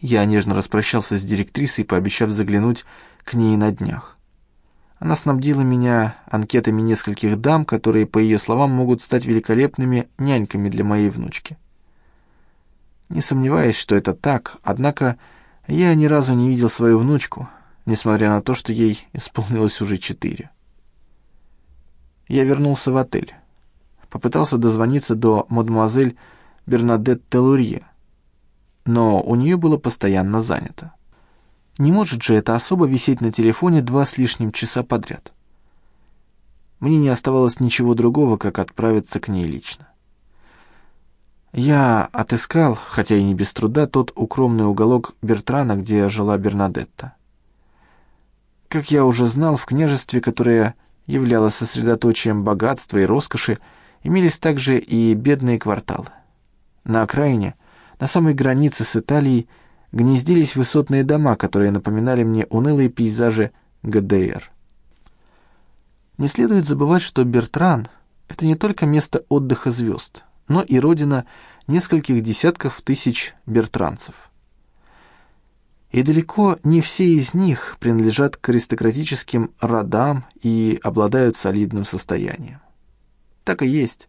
Я нежно распрощался с директрисой, пообещав заглянуть к ней на днях. Она снабдила меня анкетами нескольких дам, которые, по ее словам, могут стать великолепными няньками для моей внучки. Не сомневаюсь, что это так, однако я ни разу не видел свою внучку, несмотря на то, что ей исполнилось уже четыре. Я вернулся в отель. Попытался дозвониться до мадемуазель Бернадет Телурье, но у нее было постоянно занято. Не может же эта особа висеть на телефоне два с лишним часа подряд. Мне не оставалось ничего другого, как отправиться к ней лично. Я отыскал, хотя и не без труда, тот укромный уголок Бертрана, где жила Бернадетта. Как я уже знал, в княжестве, которое являлось сосредоточием богатства и роскоши, имелись также и бедные кварталы. На окраине, на самой границе с Италией, гнездились высотные дома, которые напоминали мне унылые пейзажи ГДР. Не следует забывать, что Бертран — это не только место отдыха звезд, но и родина нескольких десятков тысяч бертранцев. И далеко не все из них принадлежат к аристократическим родам и обладают солидным состоянием. Так и есть.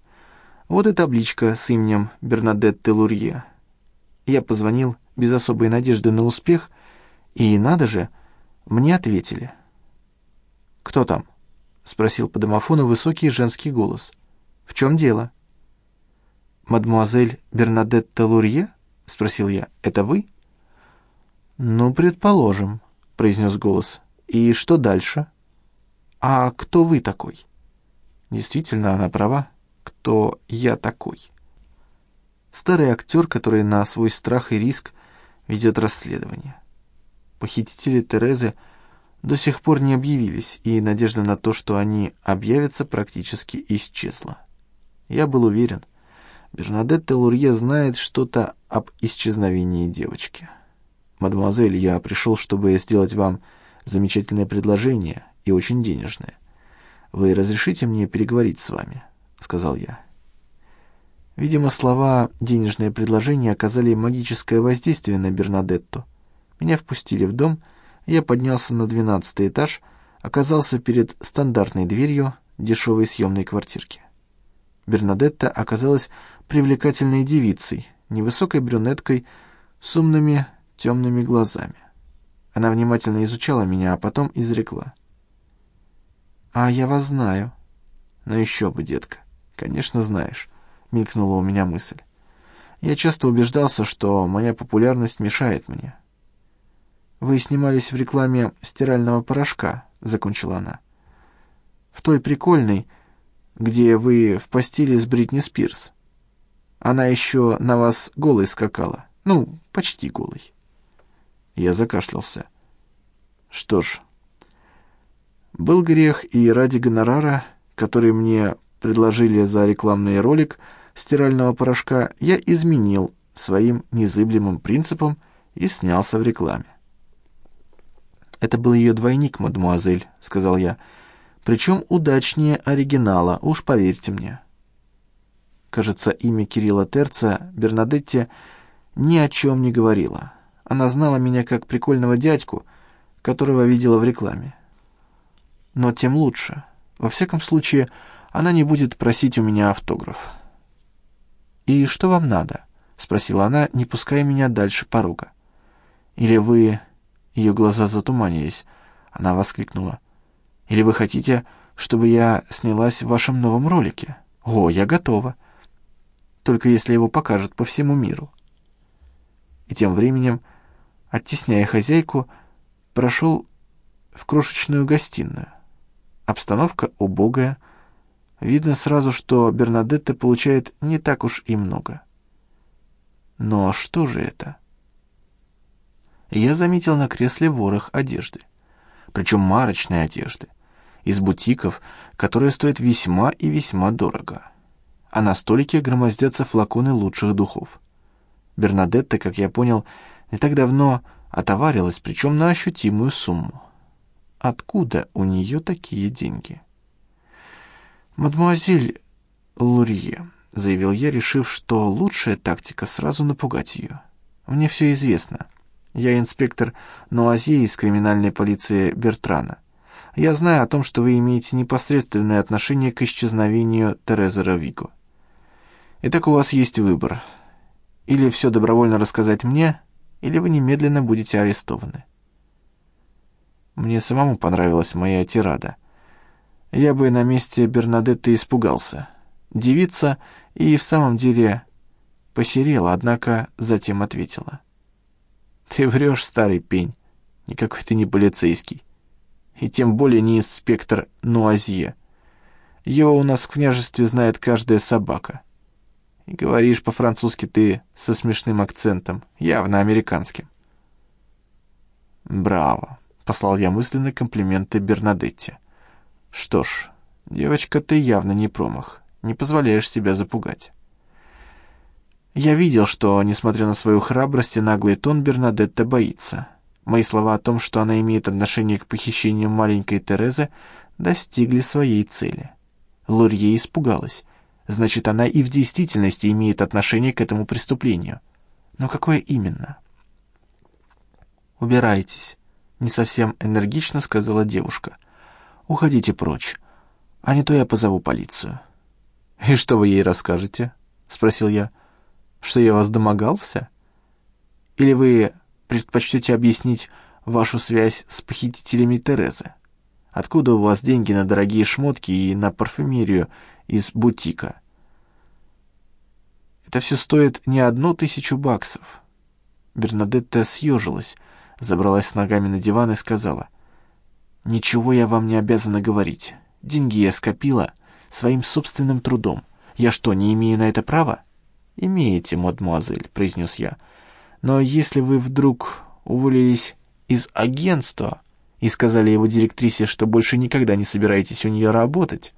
Вот и табличка с именем Бернадетты Лурье. Я позвонил без особой надежды на успех, и, надо же, мне ответили. «Кто там?» — спросил по домофону высокий женский голос. «В чем дело?» «Мадемуазель Бернадетта Лурье?» — спросил я. «Это вы?» «Ну, предположим», — произнес голос. «И что дальше?» «А кто вы такой?» Действительно, она права. Кто я такой? Старый актер, который на свой страх и риск ведет расследование. Похитители Терезы до сих пор не объявились, и надежда на то, что они объявятся, практически исчезла. Я был уверен, Бернадетта Лурье знает что-то об исчезновении девочки. «Мадемуазель, я пришел, чтобы сделать вам замечательное предложение и очень денежное. Вы разрешите мне переговорить с вами?» — сказал я. Видимо, слова «денежное предложение» оказали магическое воздействие на Бернадетту. Меня впустили в дом, я поднялся на двенадцатый этаж, оказался перед стандартной дверью дешевой съемной квартирки. Бернадетта оказалась привлекательной девицей, невысокой брюнеткой с умными темными глазами. Она внимательно изучала меня, а потом изрекла. «А я вас знаю». «Ну еще бы, детка, конечно знаешь». — мелькнула у меня мысль. Я часто убеждался, что моя популярность мешает мне. «Вы снимались в рекламе стирального порошка», — закончила она. «В той прикольной, где вы в постели с Бритни Спирс. Она еще на вас голой скакала. Ну, почти голой». Я закашлялся. Что ж, был грех, и ради гонорара, который мне предложили за рекламный ролик — стирального порошка я изменил своим незыблемым принципам и снялся в рекламе. «Это был ее двойник, мадемуазель», — сказал я. «Причем удачнее оригинала, уж поверьте мне». Кажется, имя Кирилла Терца Бернадетте ни о чем не говорило. Она знала меня как прикольного дядьку, которого видела в рекламе. Но тем лучше. Во всяком случае, она не будет просить у меня автограф. «И что вам надо?» — спросила она, не пуская меня дальше порога. «Или вы...» — ее глаза затуманились. Она воскликнула. «Или вы хотите, чтобы я снялась в вашем новом ролике? О, я готова. Только если его покажут по всему миру». И тем временем, оттесняя хозяйку, прошел в крошечную гостиную. Обстановка убогая, Видно сразу, что Бернадетта получает не так уж и много. Но что же это? Я заметил на кресле ворох одежды. Причем марочной одежды. Из бутиков, которые стоят весьма и весьма дорого. А на столике громоздятся флаконы лучших духов. Бернадетта, как я понял, не так давно отоварилась, причем на ощутимую сумму. Откуда у нее такие деньги? «Мадемуазель Лурье», — заявил я, решив, что лучшая тактика — сразу напугать ее. «Мне все известно. Я инспектор Нуази из криминальной полиции Бертрана. Я знаю о том, что вы имеете непосредственное отношение к исчезновению Терезы Равико. Итак, у вас есть выбор. Или все добровольно рассказать мне, или вы немедленно будете арестованы. Мне самому понравилась моя тирада. Я бы на месте Бернадетты испугался. Девица и в самом деле посерела, однако затем ответила. «Ты врешь, старый пень. Никакой ты не полицейский. И тем более не инспектор Нуазье. Его у нас в княжестве знает каждая собака. И говоришь по-французски ты со смешным акцентом, явно американским». «Браво!» — послал я мысленные комплименты Бернадетте. «Что ж, девочка, ты явно не промах, не позволяешь себя запугать». Я видел, что, несмотря на свою храбрость и наглый тон, Бернадетта боится. Мои слова о том, что она имеет отношение к похищению маленькой Терезы, достигли своей цели. Лурье испугалась. Значит, она и в действительности имеет отношение к этому преступлению. Но какое именно? «Убирайтесь», — не совсем энергично сказала девушка. «Уходите прочь, а не то я позову полицию». «И что вы ей расскажете?» — спросил я. Что я вас домогался? Или вы предпочтете объяснить вашу связь с похитителями Терезы? Откуда у вас деньги на дорогие шмотки и на парфюмерию из бутика? Это все стоит не одну тысячу баксов. Бернадетта съежилась, забралась с ногами на диван и сказала, «Ничего я вам не обязана говорить. Деньги я скопила своим собственным трудом. Я что, не имею на это права?» «Имеете, мадемуазель», — произнес я. «Но если вы вдруг уволились из агентства и сказали его директрисе, что больше никогда не собираетесь у нее работать,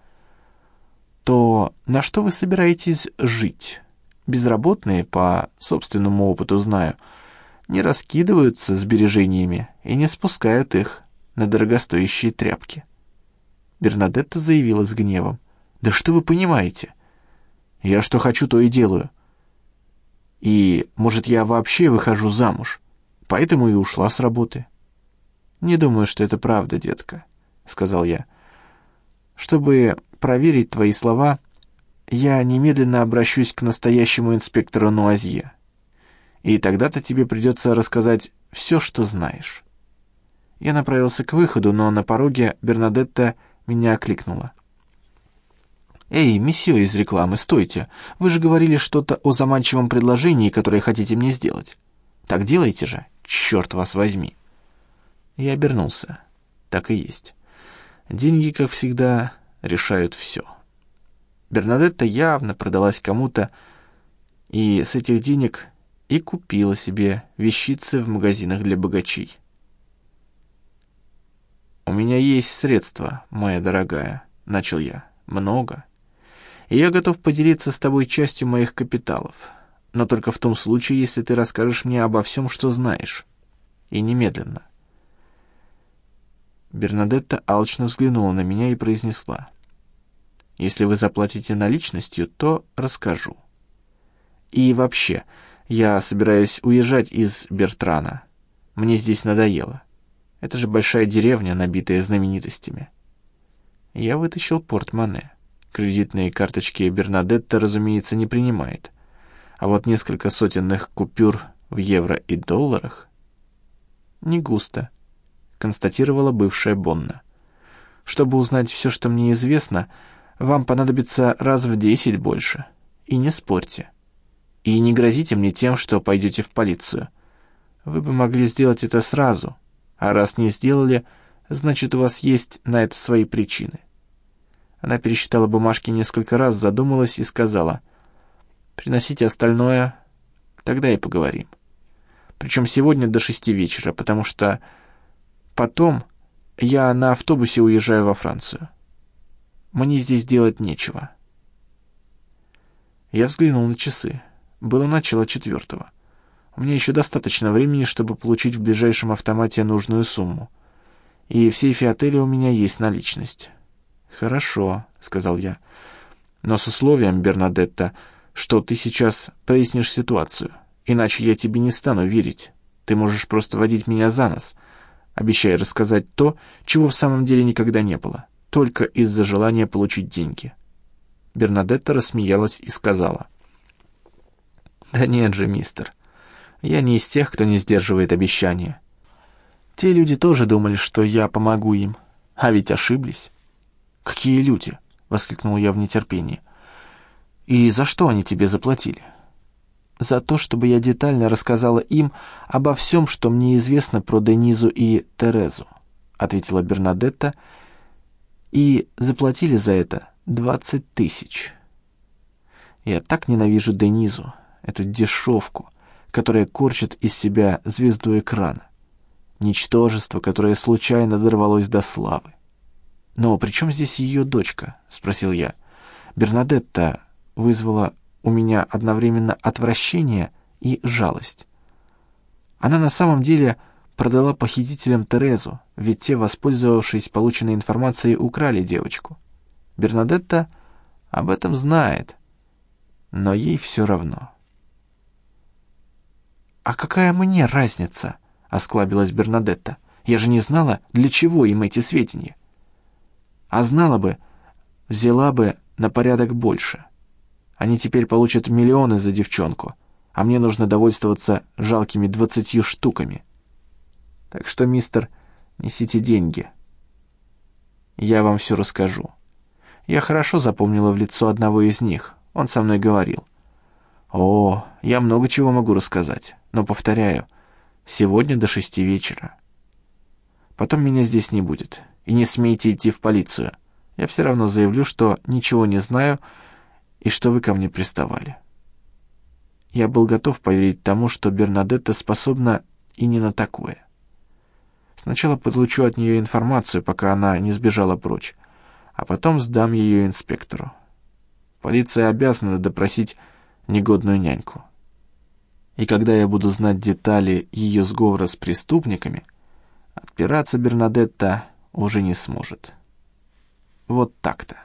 то на что вы собираетесь жить? Безработные, по собственному опыту знаю, не раскидываются сбережениями и не спускают их на дорогостоящие тряпки». Бернадетта заявила с гневом. «Да что вы понимаете? Я что хочу, то и делаю. И, может, я вообще выхожу замуж. Поэтому и ушла с работы. «Не думаю, что это правда, детка», — сказал я. «Чтобы проверить твои слова, я немедленно обращусь к настоящему инспектору Нуазье. И тогда-то тебе придется рассказать все, что знаешь». Я направился к выходу, но на пороге Бернадетта меня окликнула. «Эй, месье из рекламы, стойте! Вы же говорили что-то о заманчивом предложении, которое хотите мне сделать. Так делайте же, черт вас возьми!» Я обернулся. Так и есть. Деньги, как всегда, решают все. Бернадетта явно продалась кому-то, и с этих денег и купила себе вещицы в магазинах для богачей. «У меня есть средства, моя дорогая», — начал я. «Много и я готов поделиться с тобой частью моих капиталов, но только в том случае, если ты расскажешь мне обо всем, что знаешь. И немедленно». Бернадетта алчно взглянула на меня и произнесла. «Если вы заплатите наличностью, то расскажу. И вообще, я собираюсь уезжать из Бертрана. Мне здесь надоело. Это же большая деревня, набитая знаменитостями». Я вытащил портмоне. Кредитные карточки Бернадетта, разумеется, не принимает. А вот несколько сотенных купюр в евро и долларах не густо, констатировала бывшая Бонна. Чтобы узнать все, что мне известно, вам понадобится раз в десять больше. И не спорьте. И не грозите мне тем, что пойдете в полицию. Вы бы могли сделать это сразу, а раз не сделали, значит, у вас есть на это свои причины. Она пересчитала бумажки несколько раз, задумалась и сказала, «Приносите остальное, тогда и поговорим. Причем сегодня до шести вечера, потому что потом я на автобусе уезжаю во Францию. Мне здесь делать нечего». Я взглянул на часы. Было начало четвертого. У меня еще достаточно времени, чтобы получить в ближайшем автомате нужную сумму. И в сейфе отеля у меня есть наличность. «Хорошо», — сказал я. «Но с условием, Бернадетта, что ты сейчас прояснишь ситуацию, иначе я тебе не стану верить. Ты можешь просто водить меня за нос, обещая рассказать то, чего в самом деле никогда не было, только из-за желания получить деньги». Бернадетта рассмеялась и сказала. «Да нет же, мистер, я не из тех, кто не сдерживает обещания. Те люди тоже думали, что я помогу им, а ведь ошиблись». «Какие люди?» — воскликнул я в нетерпении. «И за что они тебе заплатили?» «За то, чтобы я детально рассказала им обо всем, что мне известно про Денизу и Терезу», — ответила Бернадетта, «и заплатили за это двадцать тысяч». Я так ненавижу Денизу, эту дешевку, которая корчит из себя звезду экрана. Ничтожество, которое случайно дорвалось до славы. «Но при чем здесь ее дочка?» — спросил я. Бернадетта вызвала у меня одновременно отвращение и жалость. Она на самом деле продала похитителям Терезу, ведь те, воспользовавшись полученной информацией, украли девочку. Бернадетта об этом знает, но ей все равно. «А какая мне разница?» — осклабилась Бернадетта. «Я же не знала, для чего им эти сведения». А знала бы, взяла бы на порядок больше. Они теперь получат миллионы за девчонку, а мне нужно довольствоваться жалкими двадцатью штуками. Так что, мистер, несите деньги. Я вам все расскажу. Я хорошо запомнила в лицо одного из них. Он со мной говорил. О, я много чего могу рассказать, но, повторяю, сегодня до шести вечера. Потом меня здесь не будет и не смейте идти в полицию. Я все равно заявлю, что ничего не знаю и что вы ко мне приставали». Я был готов поверить тому, что Бернадетта способна и не на такое. Сначала получу от нее информацию, пока она не сбежала прочь, а потом сдам ее инспектору. Полиция обязана допросить негодную няньку. И когда я буду знать детали ее сговора с преступниками, отпираться Бернадетта уже не сможет. Вот так-то.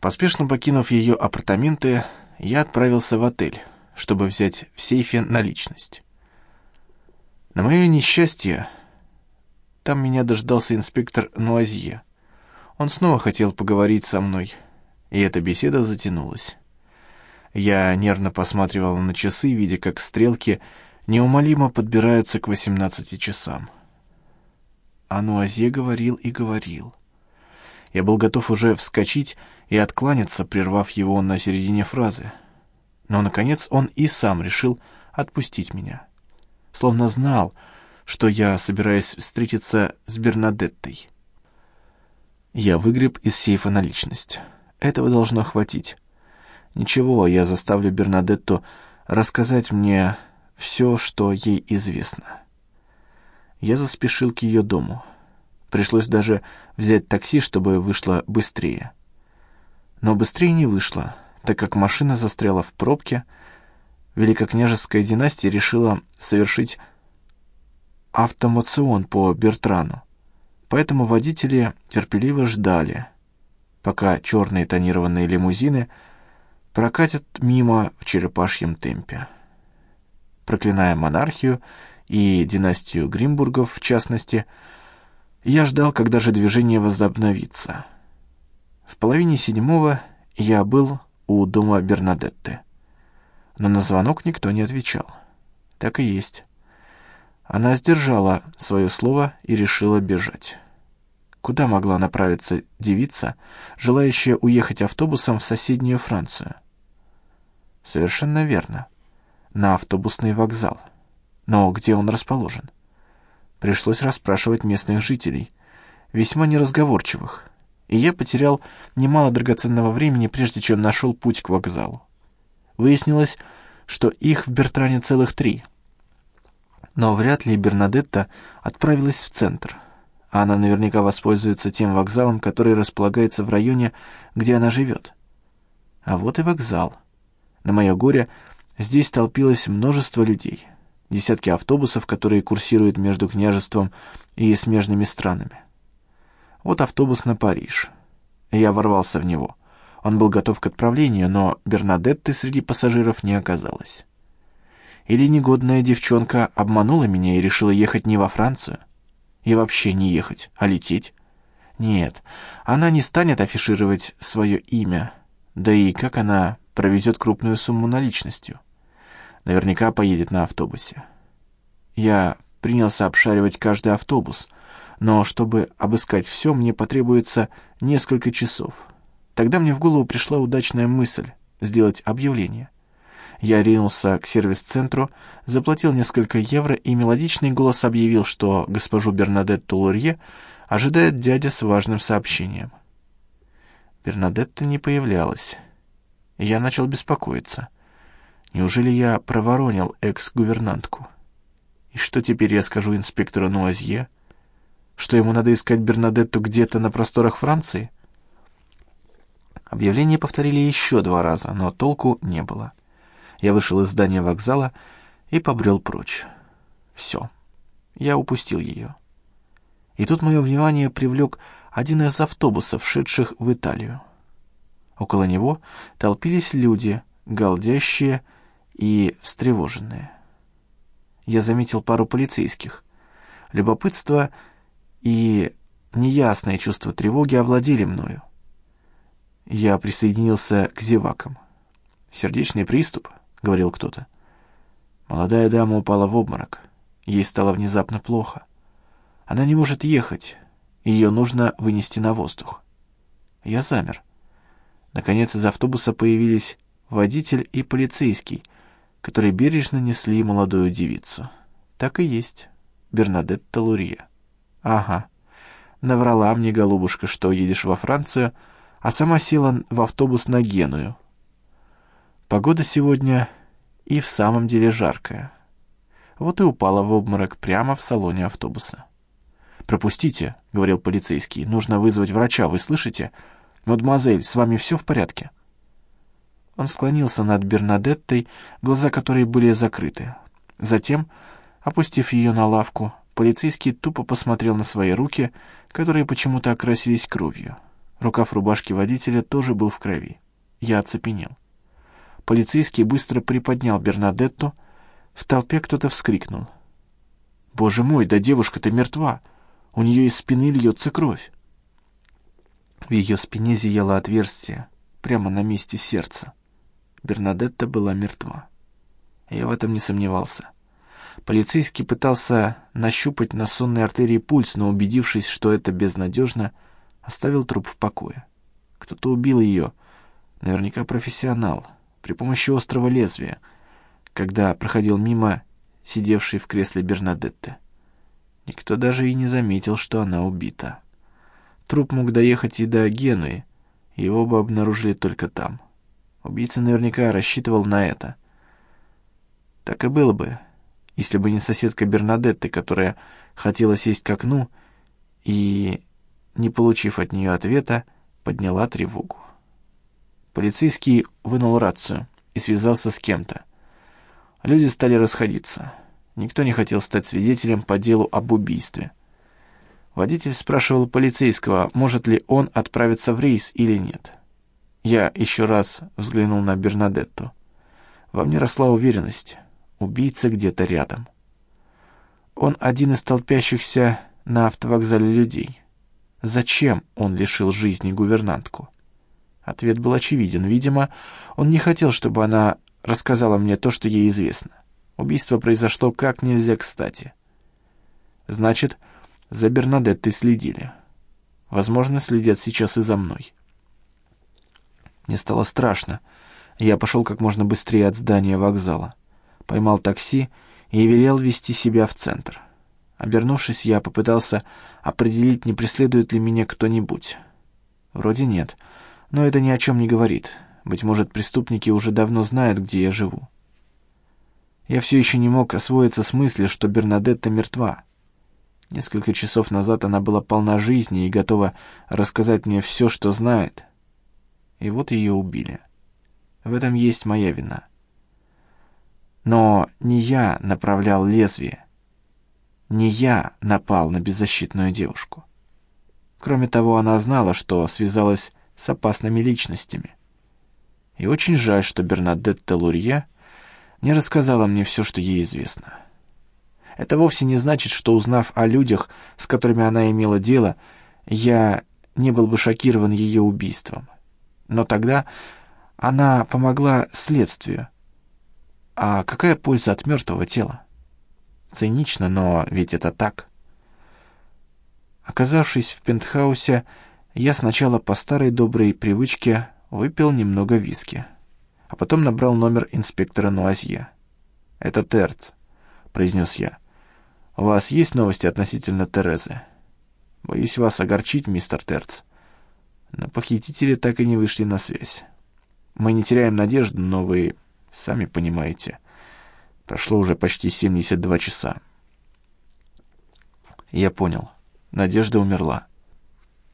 Поспешно покинув ее апартаменты, я отправился в отель, чтобы взять в сейфе наличность. На мое несчастье, там меня дождался инспектор Нуазье. Он снова хотел поговорить со мной, и эта беседа затянулась. Я нервно посматривал на часы, видя, как стрелки неумолимо подбираются к 18 часам. А Нуазе говорил и говорил. Я был готов уже вскочить и откланяться, прервав его на середине фразы. Но, наконец, он и сам решил отпустить меня. Словно знал, что я собираюсь встретиться с Бернадеттой. Я выгреб из сейфа наличность. Этого должно хватить. Ничего, я заставлю Бернадетту рассказать мне все, что ей известно. Я заспешил к ее дому. Пришлось даже взять такси, чтобы вышло быстрее. Но быстрее не вышло, так как машина застряла в пробке. Великокняжеская династия решила совершить автомацион по Бертрану. Поэтому водители терпеливо ждали, пока черные тонированные лимузины прокатят мимо в черепашьем темпе. Проклиная монархию, и династию Гримбургов в частности, я ждал, когда же движение возобновится. В половине седьмого я был у дома Бернадетты, но на звонок никто не отвечал. Так и есть. Она сдержала свое слово и решила бежать. Куда могла направиться девица, желающая уехать автобусом в соседнюю Францию? Совершенно верно. На автобусный вокзал. Но где он расположен? Пришлось расспрашивать местных жителей, весьма неразговорчивых, и я потерял немало драгоценного времени, прежде чем нашел путь к вокзалу. Выяснилось, что их в Бертране целых три. Но вряд ли Бернадетта отправилась в центр. Она наверняка воспользуется тем вокзалом, который располагается в районе, где она живет. А вот и вокзал. На мое горе здесь толпилось множество людей десятки автобусов, которые курсируют между княжеством и смежными странами. Вот автобус на Париж. Я ворвался в него. Он был готов к отправлению, но Бернадетты среди пассажиров не оказалось. Или негодная девчонка обманула меня и решила ехать не во Францию? И вообще не ехать, а лететь? Нет, она не станет афишировать свое имя. Да и как она провезет крупную сумму наличностью? Наверняка поедет на автобусе. Я принялся обшаривать каждый автобус, но чтобы обыскать все, мне потребуется несколько часов. Тогда мне в голову пришла удачная мысль сделать объявление. Я ринулся к сервис-центру, заплатил несколько евро, и мелодичный голос объявил, что госпожу Бернадетту Лурье ожидает дядя с важным сообщением. Бернадетта не появлялась. Я начал беспокоиться. Неужели я проворонил экс-гувернантку? И что теперь я скажу инспектору Нуазье? Что ему надо искать Бернадетту где-то на просторах Франции? Объявление повторили еще два раза, но толку не было. Я вышел из здания вокзала и побрел прочь. Все. Я упустил ее. И тут мое внимание привлек один из автобусов, шедших в Италию. Около него толпились люди, галдящие и встревоженные. Я заметил пару полицейских. Любопытство и неясное чувство тревоги овладели мною. Я присоединился к зевакам. Сердечный приступ —— говорил кто-то. Молодая дама упала в обморок. Ей стало внезапно плохо. Она не может ехать. Ее нужно вынести на воздух. Я замер. Наконец из автобуса появились водитель и полицейский, которые бережно несли молодую девицу. Так и есть. Бернадетта Лурье. Ага. Наврала мне голубушка, что едешь во Францию, а сама села в автобус на Геную, Погода сегодня и в самом деле жаркая. Вот и упала в обморок прямо в салоне автобуса. «Пропустите», — говорил полицейский, — «нужно вызвать врача, вы слышите? Мадемуазель, с вами все в порядке?» Он склонился над Бернадеттой, глаза которой были закрыты. Затем, опустив ее на лавку, полицейский тупо посмотрел на свои руки, которые почему-то окрасились кровью. Рукав рубашки водителя тоже был в крови. Я оцепенел. Полицейский быстро приподнял Бернадетту. В толпе кто-то вскрикнул. «Боже мой, да девушка-то мертва! У нее из спины льется кровь!» В ее спине зияло отверстие, прямо на месте сердца. Бернадетта была мертва. Я в этом не сомневался. Полицейский пытался нащупать на сонной артерии пульс, но, убедившись, что это безнадежно, оставил труп в покое. Кто-то убил ее, наверняка профессионал — при помощи острого лезвия, когда проходил мимо сидевшей в кресле Бернадетты. Никто даже и не заметил, что она убита. Труп мог доехать и до Генуи, его бы обнаружили только там. Убийца наверняка рассчитывал на это. Так и было бы, если бы не соседка Бернадетты, которая хотела сесть к окну и, не получив от нее ответа, подняла тревогу. Полицейский вынул рацию и связался с кем-то. Люди стали расходиться. Никто не хотел стать свидетелем по делу об убийстве. Водитель спрашивал полицейского, может ли он отправиться в рейс или нет. Я еще раз взглянул на Бернадетту. Во мне росла уверенность. Убийца где-то рядом. Он один из толпящихся на автовокзале людей. Зачем он лишил жизни гувернантку? Ответ был очевиден. Видимо, он не хотел, чтобы она рассказала мне то, что ей известно. Убийство произошло как нельзя кстати. Значит, за Бернадеттой следили. Возможно, следят сейчас и за мной. Мне стало страшно. Я пошел как можно быстрее от здания вокзала. Поймал такси и велел вести себя в центр. Обернувшись, я попытался определить, не преследует ли меня кто-нибудь. Вроде нет. — но это ни о чем не говорит. Быть может, преступники уже давно знают, где я живу. Я все еще не мог освоиться с мыслью, что Бернадетта мертва. Несколько часов назад она была полна жизни и готова рассказать мне все, что знает. И вот ее убили. В этом есть моя вина. Но не я направлял лезвие. Не я напал на беззащитную девушку. Кроме того, она знала, что связалась с опасными личностями. И очень жаль, что Бернадетта Лурье не рассказала мне все, что ей известно. Это вовсе не значит, что, узнав о людях, с которыми она имела дело, я не был бы шокирован ее убийством. Но тогда она помогла следствию. А какая польза от мертвого тела? Цинично, но ведь это так. Оказавшись в пентхаусе, я сначала по старой доброй привычке выпил немного виски, а потом набрал номер инспектора Нуазье. «Это Терц», — произнес я. «У вас есть новости относительно Терезы?» «Боюсь вас огорчить, мистер Терц, но похитители так и не вышли на связь. Мы не теряем надежды, но вы сами понимаете, прошло уже почти 72 часа». Я понял. Надежда умерла.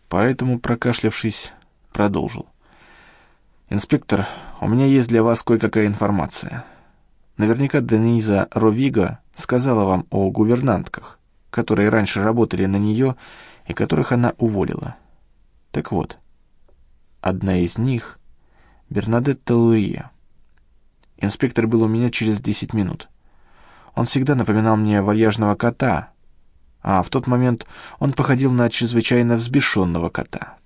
Поэтому, прокашлявшись, продолжил. «Инспектор, у меня есть для вас кое-какая информация. Наверняка Дениза Ровига сказала вам о гувернантках, которые раньше работали на нее и которых она уволила. Так вот, одна из них — Бернадетта Лурия. Инспектор был у меня через десять минут. Он всегда напоминал мне вальяжного кота — а в тот момент он походил на чрезвычайно взбешенного кота.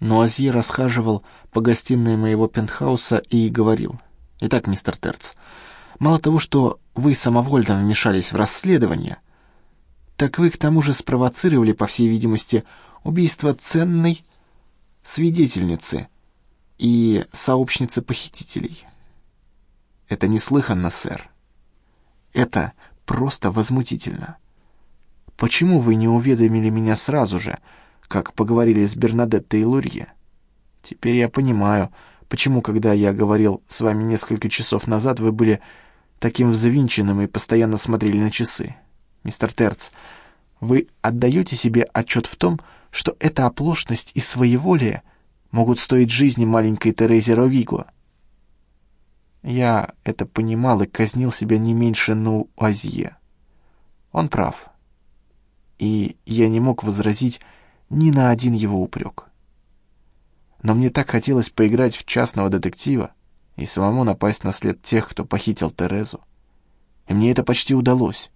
Но Азье расхаживал по гостиной моего пентхауса и говорил, «Итак, мистер Терц, мало того, что вы самовольно вмешались в расследование, так вы к тому же спровоцировали, по всей видимости, убийство ценной свидетельницы и сообщницы похитителей. Это неслыханно, сэр. Это просто возмутительно. Почему вы не уведомили меня сразу же, как поговорили с Бернадеттой и Лурье? Теперь я понимаю, почему, когда я говорил с вами несколько часов назад, вы были таким взвинченным и постоянно смотрели на часы. Мистер Терц, вы отдаете себе отчет в том, что эта оплошность и своеволие могут стоить жизни маленькой Терезе Ровиго? Я это понимал и казнил себя не меньше Нуазье. Он прав. И я не мог возразить ни на один его упрек. Но мне так хотелось поиграть в частного детектива и самому напасть на след тех, кто похитил Терезу. И мне это почти удалось.